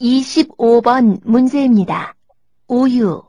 25번 문제입니다. 우유